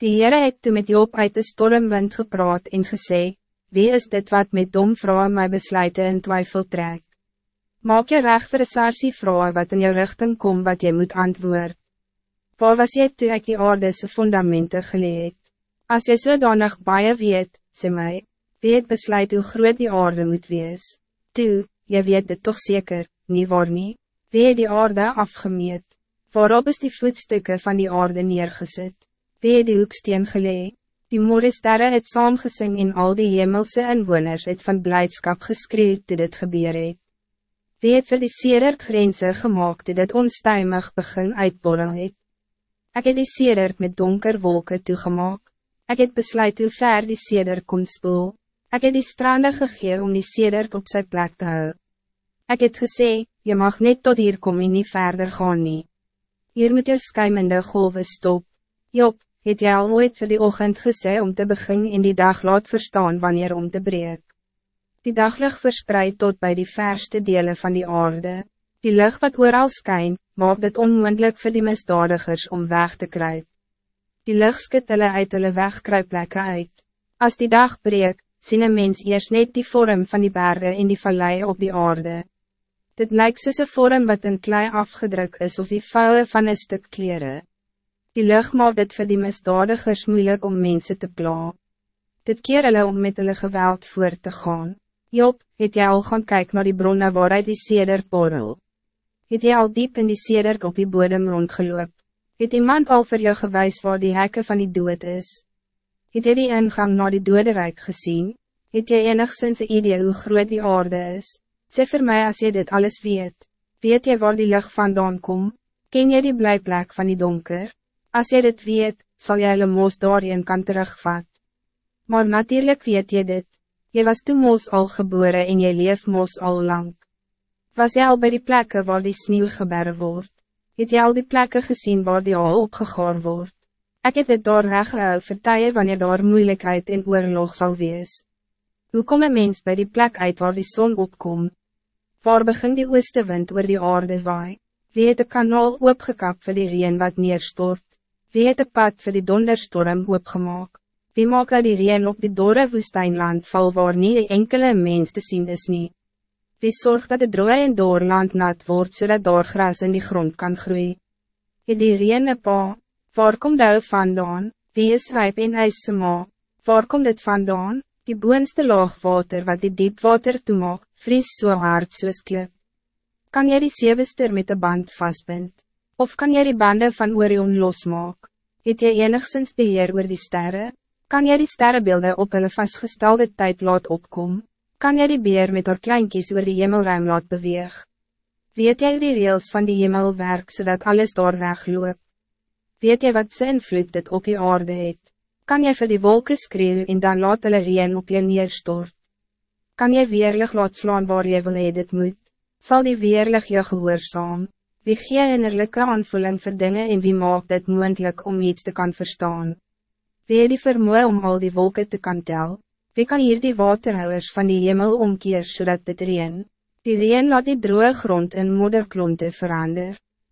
Die Heere het toe met Job uit de stormwind gepraat en gesê, Wie is dit wat met dom vrouwen my besluiten in twijfel trek? Maak je recht vir een sarsie vrouw wat in jou richting kom wat je moet antwoord. Waar was jy toe ek die aardese fundamenten geleed? As jy zodanig baie weet, sê my, weet besluit hoe groot die aarde moet wees. Toe, jy weet dit toch zeker, niet waar nie? Wie het die aarde afgemeet? Waarop is die voetstukken van die aarde neergezet? Wie het die hoeksteen gelee? Die moorsterre het saamgesing en al die hemelse inwoners het van blijdschap geskreeuwd toe dit gebeur het. Wie het vir die sedert grense gemaakt toe dit onstuimig begin uitborrel het? Ek het die sedert met donker wolken toegemaak. Ek het besluit hoe ver die sedert kon spoel. Ek het die strande gegeer om die sedert op zijn plek te hou. Ek het gesê, je mag net tot hier kom en nie verder gaan nie. Hier moet je skuimende golven stop. Job, het jy al ooit vir die ochtend gesê om te beginnen in die dag laat verstaan wanneer om te breek. Die daglig verspreid tot bij die verste delen van die aarde. Die lucht wat ooral skyn, maak dit onmoendlik vir die misdadigers om weg te kruip. Die lucht skit hulle uit hulle wegkruiplekke uit. Als die dag breek, sien een mens eerst net die vorm van die bergen in die vallei op die aarde. Dit lijkt soos een vorm wat in klei afgedrukt is of die vuile van een stuk kleren. Die lucht maakt dit voor die misdadigers moeilijk om mensen te pla. Dit keer hulle om met hulle geweld voor te gaan. Job, het jy al gaan kijken naar die bronnen waaruit die sedert borrel? Het jy al diep in die sedert op die bodem rondgeloop? Het iemand al voor jou gewijs waar die hekken van die dood is? Het jy die ingang naar die doderijk gezien? Het jy enigszins een idee hoe groot die aarde is? Sê voor mij als je dit alles weet. Weet jy waar die lucht vandaan kom? Ken jy die blijplek van die donker? Als je dit weet, zal jij de moos daarin kan terugvat. Maar natuurlijk weet je dit. Je was toen moos al geboren en je leef moos al lang. Was jy al bij die plekken waar die sneeuw gebeuren wordt? Het jy al die plekken gezien waar die al opgegaar wordt? Ik heb het daar rechtgehou vertellen wanneer daar moeilijkheid in oorlog zal wees. Hoe kom een mens bij die plek uit waar die zon opkomt? Waar begin die oostenwind oor die aarde waai? Wie het de kanaal opgekap vir die reen wat neerstort? Wie het de pad voor die donderstorm opgemaak? Wie maak dat die reen op die dorre woestijnland val waar nie enkele mens te zien is nie? Wie zorgt dat het droe en doorland nat wordt zodat daar gras in die grond kan groeien? Het die reen pa, waar komt dat vandaan? Wie is rijp en ijsse ma? Waar komt het vandaan? Die boonste laag water wat die diep water toemaak, vries so hard soos klip. Kan jy die zeewester met de band vastbind? Of kan jy die banden van Orion losmaak? Het jy enigszins beheer oor die sterren? Kan jy die sterrenbeelden op hulle vastgestelde tijd laat opkom? Kan jy die beer met haar kleinkies oor die hemelruim laat beweeg? Weet jy die rails van die hemel werk zodat alles daar wegloop? Weet jy wat sy invloed dit op die aarde het? Kan jy vir die wolken skreeuw en dan laat hulle reen op je neerstort? Kan jy weerlig laat slaan waar jy wil hee dit moet? Zal die weerlig je gehoorzaam? Wie gee innerlijke aanvoeling vir dinge en wie maakt dit moendlik om iets te kan verstaan? Wie het die vermoe om al die wolken te kan tel? Wie kan hier die waterhouwers van die hemel omkeer zodat dit reen? Die reen laat die droge grond in modderklonte verander.